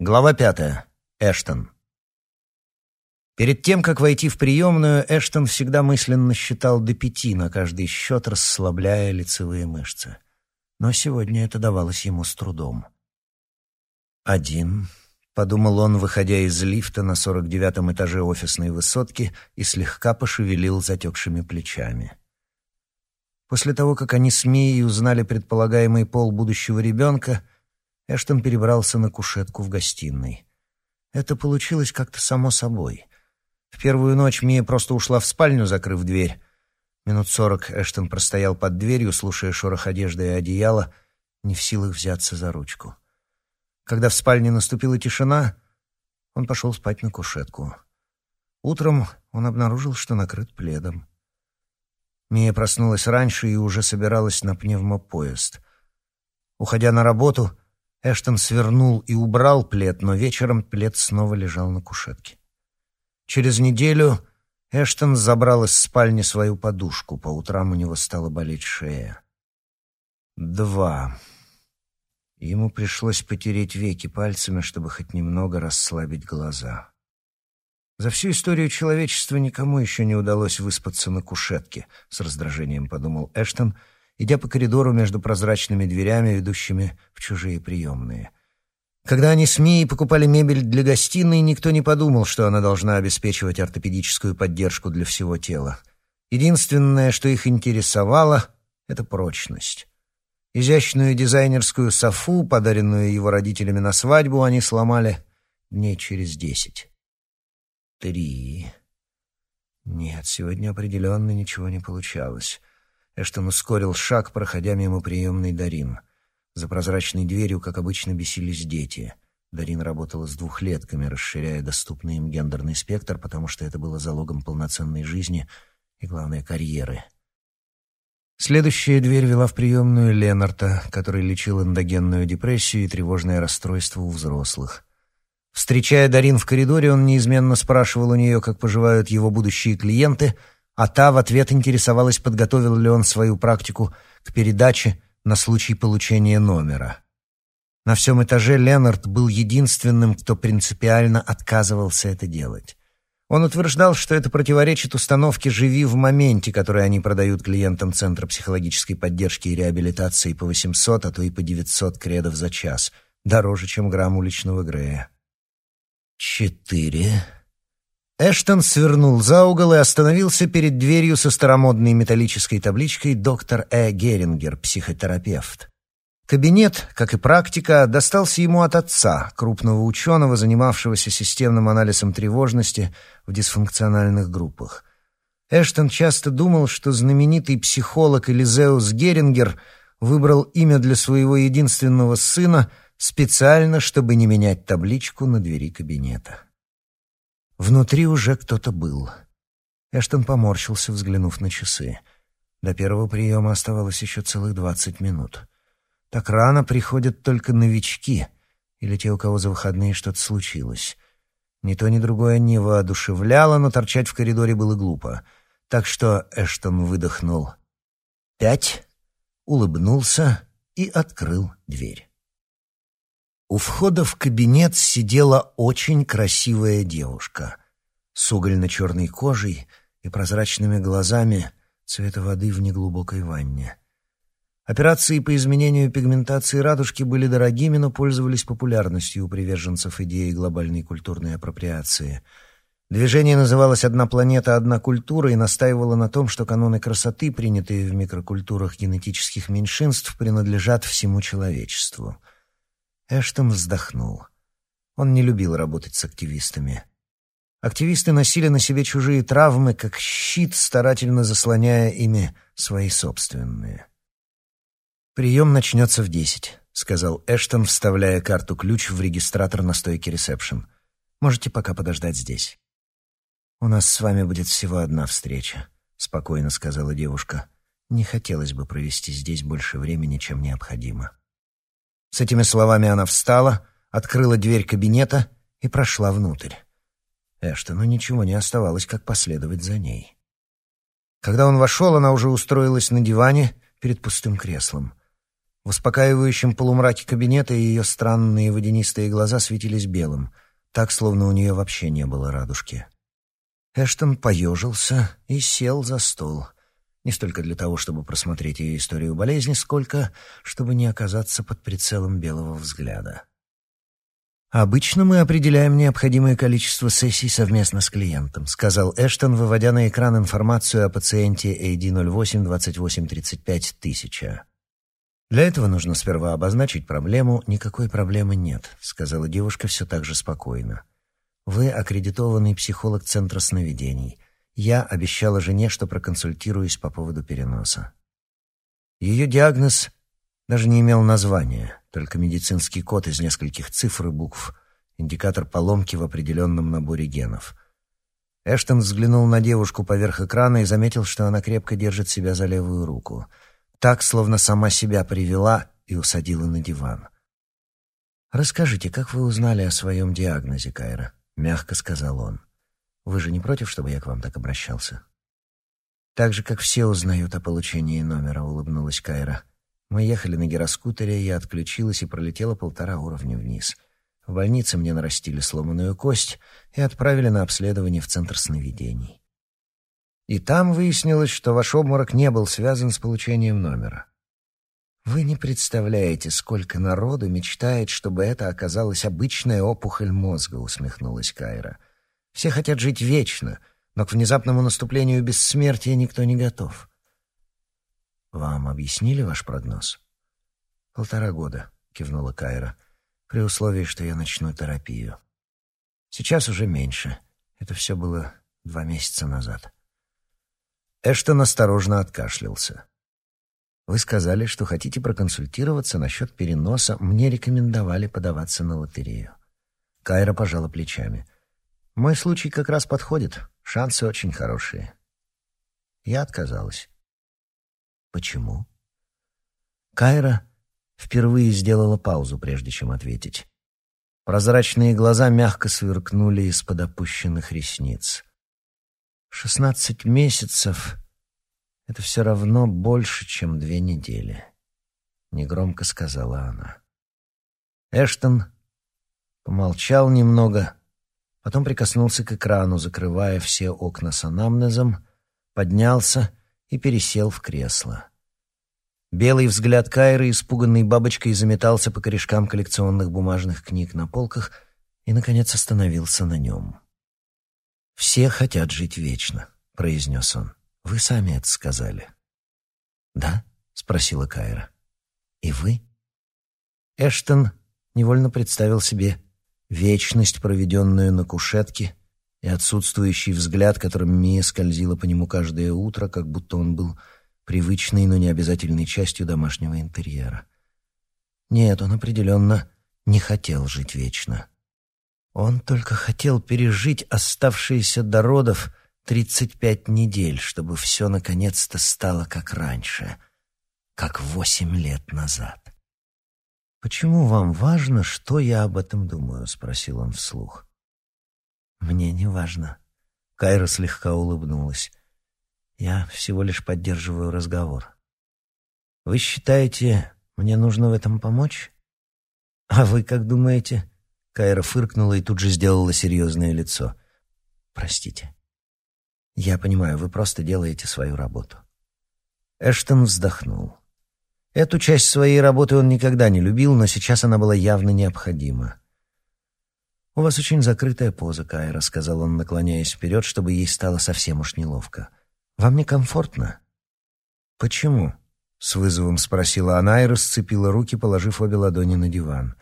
Глава пятая. Эштон. Перед тем, как войти в приемную, Эштон всегда мысленно считал до пяти на каждый счет, расслабляя лицевые мышцы. Но сегодня это давалось ему с трудом. «Один», — подумал он, выходя из лифта на сорок девятом этаже офисной высотки и слегка пошевелил затекшими плечами. После того, как они с Мией узнали предполагаемый пол будущего ребенка, Эштон перебрался на кушетку в гостиной. Это получилось как-то само собой. В первую ночь Мия просто ушла в спальню, закрыв дверь. Минут сорок Эштон простоял под дверью, слушая шорох одежды и одеяла, не в силах взяться за ручку. Когда в спальне наступила тишина, он пошел спать на кушетку. Утром он обнаружил, что накрыт пледом. Мия проснулась раньше и уже собиралась на пневмопоезд. Уходя на работу, Эштон свернул и убрал плед, но вечером плед снова лежал на кушетке. Через неделю Эштон забрал из спальни свою подушку. По утрам у него стала болеть шея. Два. Ему пришлось потереть веки пальцами, чтобы хоть немного расслабить глаза. За всю историю человечества никому еще не удалось выспаться на кушетке, с раздражением подумал Эштон — идя по коридору между прозрачными дверями, ведущими в чужие приемные. Когда они с Мией покупали мебель для гостиной, никто не подумал, что она должна обеспечивать ортопедическую поддержку для всего тела. Единственное, что их интересовало, — это прочность. Изящную дизайнерскую софу, подаренную его родителями на свадьбу, они сломали дней через десять. Три. Нет, сегодня определенно ничего не получалось. Эштон ускорил шаг, проходя мимо приемной Дарин. За прозрачной дверью, как обычно, бесились дети. Дарин работала с двухлетками, расширяя доступный им гендерный спектр, потому что это было залогом полноценной жизни и, главное, карьеры. Следующая дверь вела в приемную Ленарта, который лечил эндогенную депрессию и тревожное расстройство у взрослых. Встречая Дарин в коридоре, он неизменно спрашивал у нее, как поживают его будущие клиенты — а та в ответ интересовалась, подготовил ли он свою практику к передаче на случай получения номера. На всем этаже Ленард был единственным, кто принципиально отказывался это делать. Он утверждал, что это противоречит установке «живи в моменте», которую они продают клиентам Центра психологической поддержки и реабилитации по 800, а то и по 900 кредов за час, дороже, чем грамм уличного Грея. Четыре. Эштон свернул за угол и остановился перед дверью со старомодной металлической табличкой «Доктор Э. Герингер, психотерапевт». Кабинет, как и практика, достался ему от отца, крупного ученого, занимавшегося системным анализом тревожности в дисфункциональных группах. Эштон часто думал, что знаменитый психолог Элизеус Герингер выбрал имя для своего единственного сына специально, чтобы не менять табличку на двери кабинета. Внутри уже кто-то был. Эштон поморщился, взглянув на часы. До первого приема оставалось еще целых двадцать минут. Так рано приходят только новички или те, у кого за выходные что-то случилось. Ни то, ни другое не воодушевляло, но торчать в коридоре было глупо. Так что Эштон выдохнул «пять», улыбнулся и открыл дверь. У входа в кабинет сидела очень красивая девушка с угольно-черной кожей и прозрачными глазами цвета воды в неглубокой ванне. Операции по изменению пигментации радужки были дорогими, но пользовались популярностью у приверженцев идеи глобальной культурной апроприации. Движение называлось «Одна планета, одна культура» и настаивало на том, что каноны красоты, принятые в микрокультурах генетических меньшинств, принадлежат всему человечеству — Эштон вздохнул. Он не любил работать с активистами. Активисты носили на себе чужие травмы, как щит, старательно заслоняя ими свои собственные. «Прием начнется в десять», — сказал Эштон, вставляя карту-ключ в регистратор на стойке ресепшн. «Можете пока подождать здесь». «У нас с вами будет всего одна встреча», — спокойно сказала девушка. «Не хотелось бы провести здесь больше времени, чем необходимо». С этими словами она встала, открыла дверь кабинета и прошла внутрь. Эштону ничего не оставалось, как последовать за ней. Когда он вошел, она уже устроилась на диване перед пустым креслом. В успокаивающем полумраке кабинета ее странные водянистые глаза светились белым, так, словно у нее вообще не было радужки. Эштон поежился и сел за стол. Не столько для того, чтобы просмотреть ее историю болезни, сколько чтобы не оказаться под прицелом белого взгляда. «Обычно мы определяем необходимое количество сессий совместно с клиентом», сказал Эштон, выводя на экран информацию о пациенте AD08-2835-1000. «Для этого нужно сперва обозначить проблему. Никакой проблемы нет», — сказала девушка все так же спокойно. «Вы аккредитованный психолог Центра сновидений. Я обещала жене, что проконсультируюсь по поводу переноса». Ее диагноз даже не имел названия, только медицинский код из нескольких цифр и букв, индикатор поломки в определенном наборе генов. Эштон взглянул на девушку поверх экрана и заметил, что она крепко держит себя за левую руку — так, словно сама себя привела и усадила на диван. «Расскажите, как вы узнали о своем диагнозе, Кайра?» — мягко сказал он. «Вы же не против, чтобы я к вам так обращался?» «Так же, как все узнают о получении номера», — улыбнулась Кайра. «Мы ехали на гироскутере, я отключилась и пролетела полтора уровня вниз. В больнице мне нарастили сломанную кость и отправили на обследование в Центр сновидений. И там выяснилось, что ваш обморок не был связан с получением номера. Вы не представляете, сколько народу мечтает, чтобы это оказалась обычная опухоль мозга, усмехнулась Кайра. Все хотят жить вечно, но к внезапному наступлению бессмертия никто не готов. Вам объяснили ваш прогноз? Полтора года, кивнула Кайра, при условии, что я начну терапию. Сейчас уже меньше. Это все было два месяца назад. Эштон осторожно откашлялся. «Вы сказали, что хотите проконсультироваться насчет переноса. Мне рекомендовали подаваться на лотерею». Кайра пожала плечами. «Мой случай как раз подходит. Шансы очень хорошие». Я отказалась. «Почему?» Кайра впервые сделала паузу, прежде чем ответить. Прозрачные глаза мягко сверкнули из-под опущенных ресниц. Шестнадцать месяцев — это все равно больше, чем две недели, — негромко сказала она. Эштон помолчал немного, потом прикоснулся к экрану, закрывая все окна с анамнезом, поднялся и пересел в кресло. Белый взгляд Кайры, испуганный бабочкой, заметался по корешкам коллекционных бумажных книг на полках и, наконец, остановился на нем. «Все хотят жить вечно», — произнес он. «Вы сами это сказали». «Да?» — спросила Кайра. «И вы?» Эштон невольно представил себе вечность, проведенную на кушетке, и отсутствующий взгляд, которым Мия скользила по нему каждое утро, как будто он был привычной, но не обязательной частью домашнего интерьера. Нет, он определенно не хотел жить вечно. Он только хотел пережить оставшиеся до родов тридцать пять недель, чтобы все наконец-то стало как раньше, как восемь лет назад. «Почему вам важно, что я об этом думаю?» — спросил он вслух. «Мне не важно». Кайра слегка улыбнулась. «Я всего лишь поддерживаю разговор». «Вы считаете, мне нужно в этом помочь?» «А вы как думаете?» Кайра фыркнула и тут же сделала серьезное лицо. «Простите. Я понимаю, вы просто делаете свою работу». Эштон вздохнул. Эту часть своей работы он никогда не любил, но сейчас она была явно необходима. «У вас очень закрытая поза, Кайра», — сказал он, наклоняясь вперед, чтобы ей стало совсем уж неловко. «Вам некомфортно?» «Почему?» — с вызовом спросила она и расцепила руки, положив обе ладони на диван.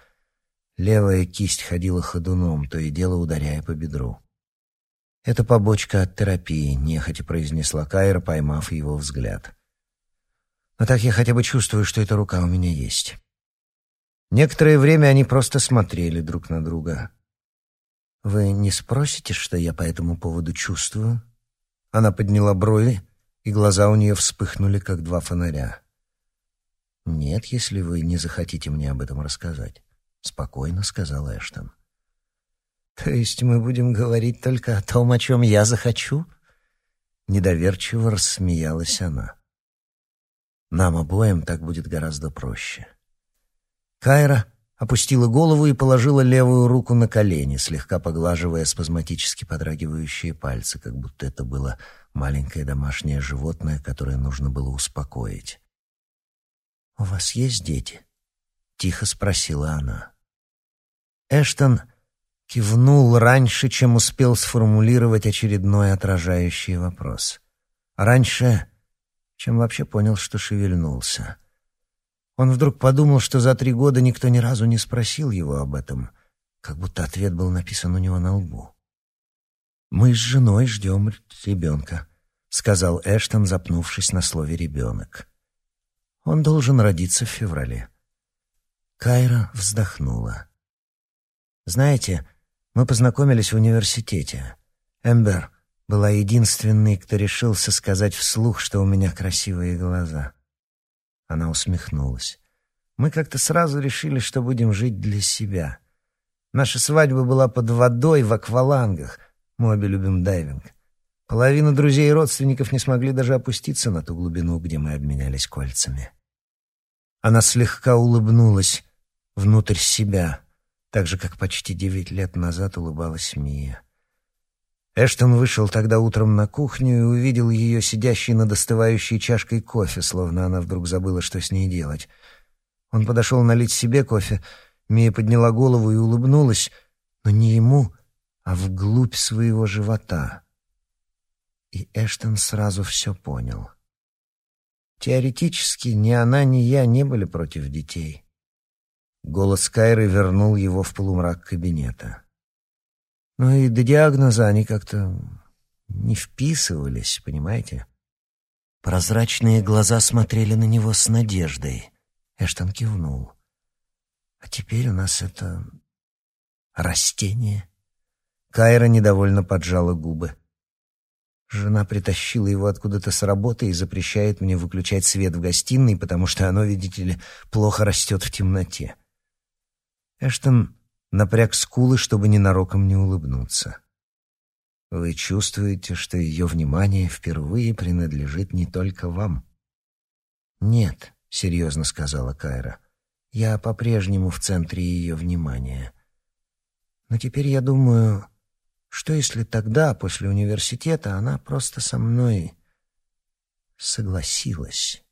Левая кисть ходила ходуном, то и дело ударяя по бедру. «Это побочка от терапии», — нехотя произнесла Кайра, поймав его взгляд. «Но так я хотя бы чувствую, что эта рука у меня есть». Некоторое время они просто смотрели друг на друга. «Вы не спросите, что я по этому поводу чувствую?» Она подняла брови, и глаза у нее вспыхнули, как два фонаря. «Нет, если вы не захотите мне об этом рассказать» спокойно сказал Эштон. То есть мы будем говорить только о том, о чем я захочу? Недоверчиво рассмеялась она. Нам обоим так будет гораздо проще. Кайра опустила голову и положила левую руку на колени, слегка поглаживая спазматически подрагивающие пальцы, как будто это было маленькое домашнее животное, которое нужно было успокоить. «У вас есть дети?» — тихо спросила она. Эштон кивнул раньше, чем успел сформулировать очередной отражающий вопрос. Раньше, чем вообще понял, что шевельнулся. Он вдруг подумал, что за три года никто ни разу не спросил его об этом, как будто ответ был написан у него на лбу. «Мы с женой ждем ребенка», — сказал Эштон, запнувшись на слове «ребенок». «Он должен родиться в феврале». Кайра вздохнула. «Знаете, мы познакомились в университете. Эмбер была единственной, кто решился сказать вслух, что у меня красивые глаза». Она усмехнулась. Мы как-то сразу решили, что будем жить для себя. Наша свадьба была под водой в аквалангах. Мы обе любим дайвинг. Половина друзей и родственников не смогли даже опуститься на ту глубину, где мы обменялись кольцами. Она слегка улыбнулась внутрь себя, так же, как почти девять лет назад улыбалась Мия. Эштон вышел тогда утром на кухню и увидел ее сидящей над остывающей чашкой кофе, словно она вдруг забыла, что с ней делать. Он подошел налить себе кофе. Мия подняла голову и улыбнулась, но не ему, а вглубь своего живота. И Эштон сразу все понял. Теоретически ни она, ни я не были против детей. Голос Кайры вернул его в полумрак кабинета. Но и до диагноза они как-то не вписывались, понимаете? Прозрачные глаза смотрели на него с надеждой. Эштон кивнул. «А теперь у нас это... растение». Кайра недовольно поджала губы. Жена притащила его откуда-то с работы и запрещает мне выключать свет в гостиной, потому что оно, видите ли, плохо растет в темноте. Эштон напряг скулы, чтобы ненароком не улыбнуться. Вы чувствуете, что ее внимание впервые принадлежит не только вам? Нет, серьезно сказала Кайра. Я по-прежнему в центре ее внимания. Но теперь я думаю, что если тогда, после университета, она просто со мной согласилась?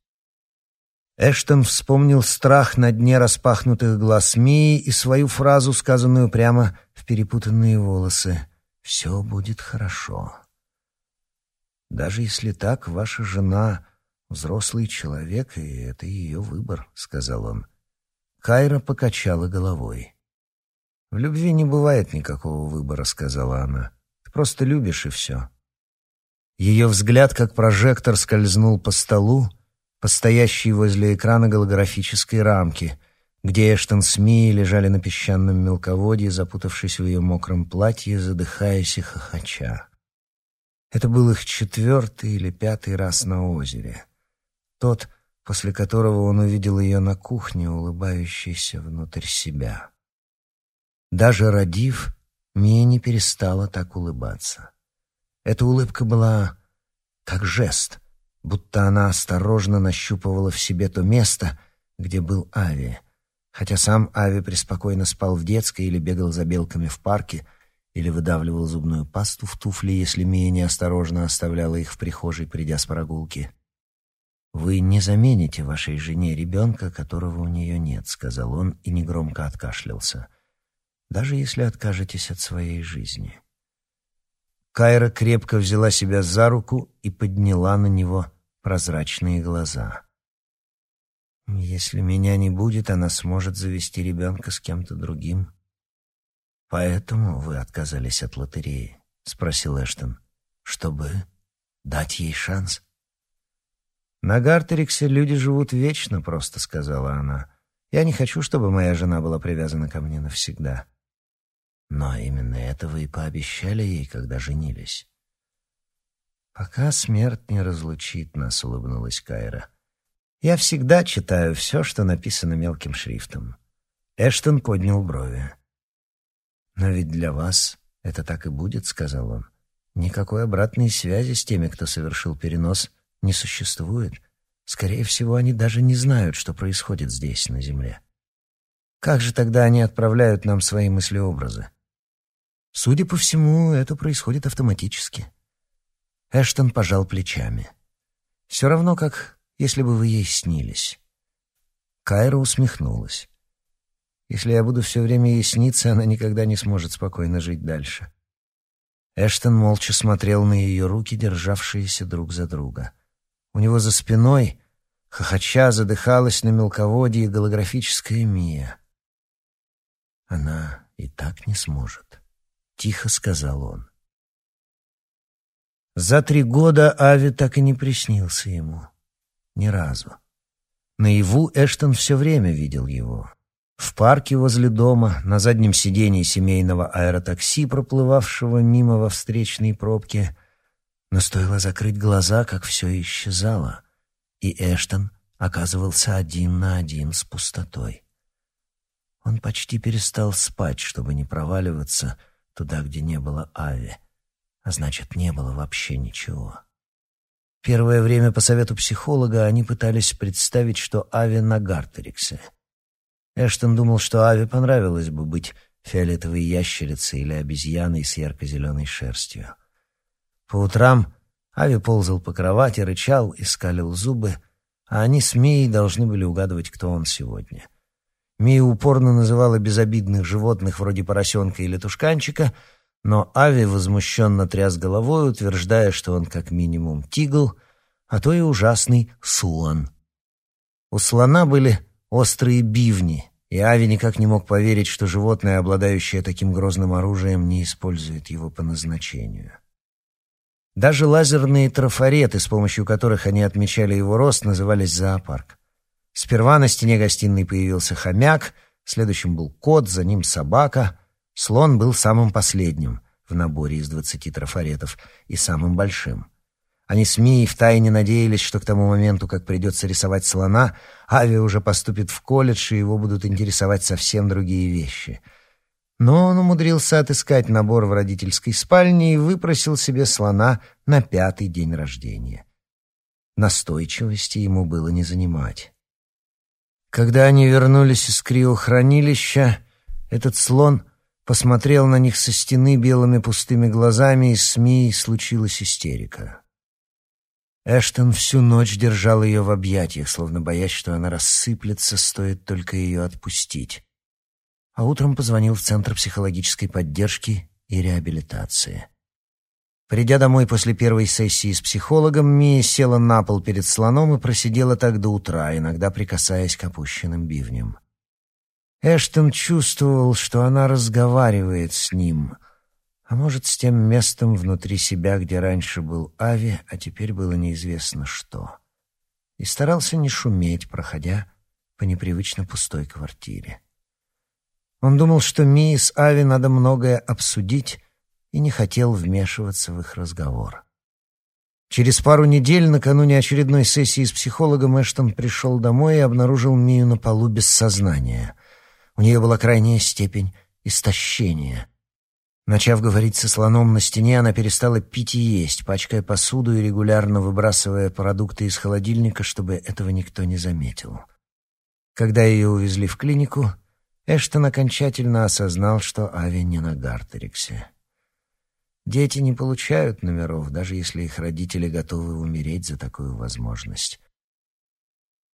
Эштон вспомнил страх на дне распахнутых глаз Мии и свою фразу, сказанную прямо в перепутанные волосы. «Все будет хорошо». «Даже если так, ваша жена — взрослый человек, и это ее выбор», — сказал он. Кайра покачала головой. «В любви не бывает никакого выбора», — сказала она. «Ты просто любишь, и все». Ее взгляд, как прожектор, скользнул по столу, постоящей возле экрана голографической рамки, где Эштон с Мией лежали на песчаном мелководье, запутавшись в ее мокром платье, задыхаясь и хохоча. Это был их четвертый или пятый раз на озере. Тот, после которого он увидел ее на кухне, улыбающейся внутрь себя. Даже родив, Мия не перестала так улыбаться. Эта улыбка была как жест — будто она осторожно нащупывала в себе то место, где был Ави. Хотя сам Ави преспокойно спал в детской или бегал за белками в парке, или выдавливал зубную пасту в туфли, если Мия неосторожно оставляла их в прихожей, придя с прогулки. «Вы не замените вашей жене ребенка, которого у нее нет», — сказал он и негромко откашлялся. «Даже если откажетесь от своей жизни». Кайра крепко взяла себя за руку и подняла на него прозрачные глаза. Если меня не будет, она сможет завести ребенка с кем-то другим. Поэтому вы отказались от лотереи, спросил Эштон, чтобы дать ей шанс. На Гартериксе люди живут вечно, просто сказала она. Я не хочу, чтобы моя жена была привязана ко мне навсегда. Но именно это вы и пообещали ей, когда женились. «Пока смерть не разлучит нас», — улыбнулась Кайра. «Я всегда читаю все, что написано мелким шрифтом». Эштон поднял брови. «Но ведь для вас это так и будет», — сказал он. «Никакой обратной связи с теми, кто совершил перенос, не существует. Скорее всего, они даже не знают, что происходит здесь, на Земле». Как же тогда они отправляют нам свои мыслеобразы? Судя по всему, это происходит автоматически. Эштон пожал плечами. Все равно, как если бы вы ей снились. Кайра усмехнулась. Если я буду все время ей сниться, она никогда не сможет спокойно жить дальше. Эштон молча смотрел на ее руки, державшиеся друг за друга. У него за спиной, хохоча, задыхалась на мелководье голографическая Мия. Она и так не сможет. — тихо сказал он. За три года Ави так и не приснился ему. Ни разу. Наяву Эштон все время видел его. В парке возле дома, на заднем сидении семейного аэротакси, проплывавшего мимо во встречной пробке. Но стоило закрыть глаза, как все исчезало, и Эштон оказывался один на один с пустотой. Он почти перестал спать, чтобы не проваливаться, — туда, где не было Ави, а значит, не было вообще ничего. Первое время по совету психолога они пытались представить, что Ави на Гартериксе. Эштон думал, что Ави понравилось бы быть фиолетовой ящерицей или обезьяной с ярко-зеленой шерстью. По утрам Ави ползал по кровати, рычал и скалил зубы, а они с Мией должны были угадывать, кто он сегодня. Мия упорно называла безобидных животных вроде поросенка или тушканчика, но Ави возмущенно тряс головой, утверждая, что он как минимум тигл, а то и ужасный суан. У слона были острые бивни, и Ави никак не мог поверить, что животное, обладающее таким грозным оружием, не использует его по назначению. Даже лазерные трафареты, с помощью которых они отмечали его рост, назывались зоопарк. Сперва на стене гостиной появился хомяк, следующим был кот, за ним собака. Слон был самым последним в наборе из двадцати трафаретов и самым большим. Они с Мией втайне надеялись, что к тому моменту, как придется рисовать слона, Ави уже поступит в колледж, и его будут интересовать совсем другие вещи. Но он умудрился отыскать набор в родительской спальне и выпросил себе слона на пятый день рождения. Настойчивости ему было не занимать. Когда они вернулись из криохранилища, этот слон посмотрел на них со стены белыми пустыми глазами, и с Мией случилась истерика. Эштон всю ночь держал ее в объятиях, словно боясь, что она рассыплется, стоит только ее отпустить. А утром позвонил в Центр психологической поддержки и реабилитации. Придя домой после первой сессии с психологом, Мия села на пол перед слоном и просидела так до утра, иногда прикасаясь к опущенным бивням. Эштон чувствовал, что она разговаривает с ним, а может, с тем местом внутри себя, где раньше был Ави, а теперь было неизвестно что. И старался не шуметь, проходя по непривычно пустой квартире. Он думал, что Мии с Ави надо многое обсудить, и не хотел вмешиваться в их разговор. Через пару недель, накануне очередной сессии с психологом, Эштон пришел домой и обнаружил Мию на полу без сознания. У нее была крайняя степень истощения. Начав говорить со слоном на стене, она перестала пить и есть, пачкая посуду и регулярно выбрасывая продукты из холодильника, чтобы этого никто не заметил. Когда ее увезли в клинику, Эштон окончательно осознал, что Ави не на Гартериксе. Дети не получают номеров, даже если их родители готовы умереть за такую возможность.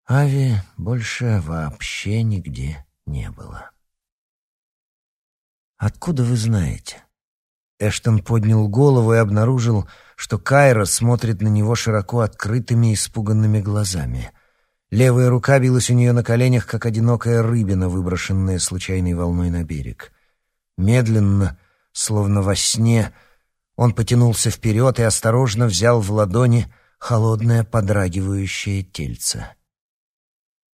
Ави больше вообще нигде не было. «Откуда вы знаете?» Эштон поднял голову и обнаружил, что Кайра смотрит на него широко открытыми испуганными глазами. Левая рука билась у нее на коленях, как одинокая рыбина, выброшенная случайной волной на берег. Медленно, словно во сне, он потянулся вперед и осторожно взял в ладони холодное подрагивающее тельце.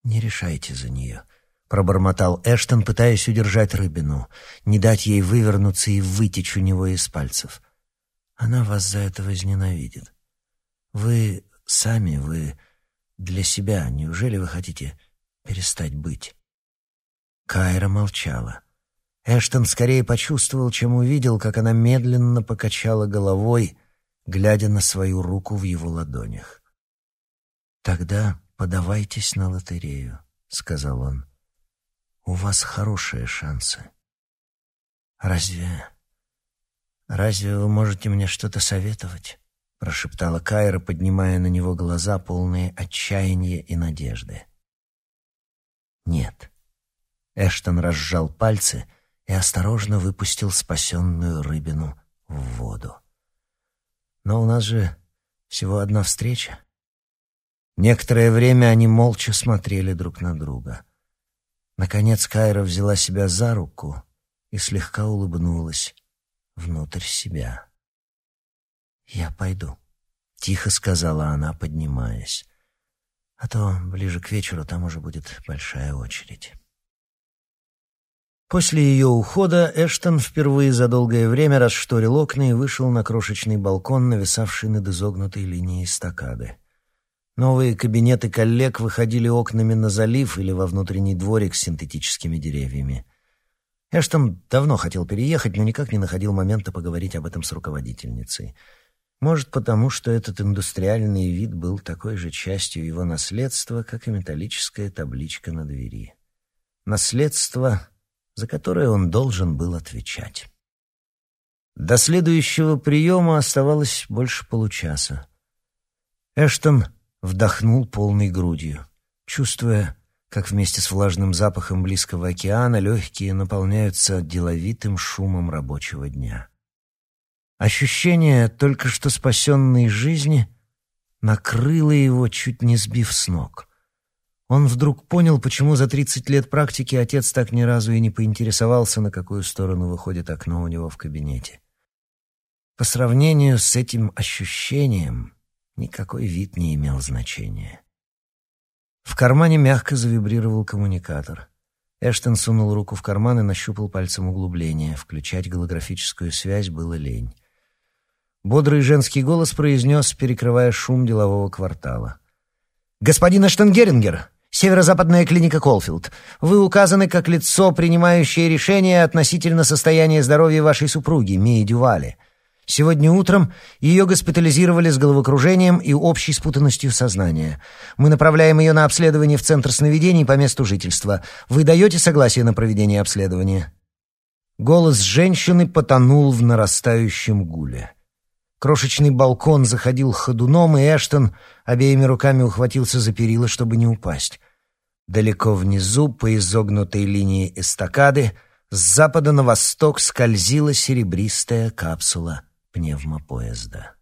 «Не решайте за нее», — пробормотал Эштон, пытаясь удержать рыбину, не дать ей вывернуться и вытечь у него из пальцев. «Она вас за это возненавидит. Вы сами, вы для себя, неужели вы хотите перестать быть?» Кайра молчала. Эштон скорее почувствовал, чем увидел, как она медленно покачала головой, глядя на свою руку в его ладонях. «Тогда подавайтесь на лотерею», — сказал он. У вас хорошие шансы. Разве... Разве вы можете мне что-то советовать? Прошептала Кайра, поднимая на него глаза, полные отчаяния и надежды. Нет. Эштон разжал пальцы и осторожно выпустил спасенную рыбину в воду. Но у нас же всего одна встреча. Некоторое время они молча смотрели друг на друга. Наконец Кайра взяла себя за руку и слегка улыбнулась внутрь себя. «Я пойду», — тихо сказала она, поднимаясь. «А то ближе к вечеру там уже будет большая очередь». После ее ухода Эштон впервые за долгое время расшторил окна и вышел на крошечный балкон, нависавший над изогнутой линией эстакады. Новые кабинеты коллег выходили окнами на залив или во внутренний дворик с синтетическими деревьями. Эштон давно хотел переехать, но никак не находил момента поговорить об этом с руководительницей. Может, потому что этот индустриальный вид был такой же частью его наследства, как и металлическая табличка на двери. Наследство, за которое он должен был отвечать. До следующего приема оставалось больше получаса. Эштон вдохнул полной грудью, чувствуя, как вместе с влажным запахом близкого океана легкие наполняются деловитым шумом рабочего дня. Ощущение только что спасенной жизни накрыло его, чуть не сбив с ног. Он вдруг понял, почему за тридцать лет практики отец так ни разу и не поинтересовался, на какую сторону выходит окно у него в кабинете. По сравнению с этим ощущением Никакой вид не имел значения. В кармане мягко завибрировал коммуникатор. Эштон сунул руку в карман и нащупал пальцем углубление. Включать голографическую связь было лень. Бодрый женский голос произнес, перекрывая шум делового квартала. «Господин Эштенгерингер, северо-западная клиника Колфилд, вы указаны как лицо, принимающее решения относительно состояния здоровья вашей супруги, Мии Дювали. Сегодня утром ее госпитализировали с головокружением и общей спутанностью сознания. Мы направляем ее на обследование в Центр сновидений по месту жительства. Вы даете согласие на проведение обследования?» Голос женщины потонул в нарастающем гуле. Крошечный балкон заходил ходуном, и Эштон обеими руками ухватился за перила, чтобы не упасть. Далеко внизу, по изогнутой линии эстакады, с запада на восток скользила серебристая капсула пневмопоезда.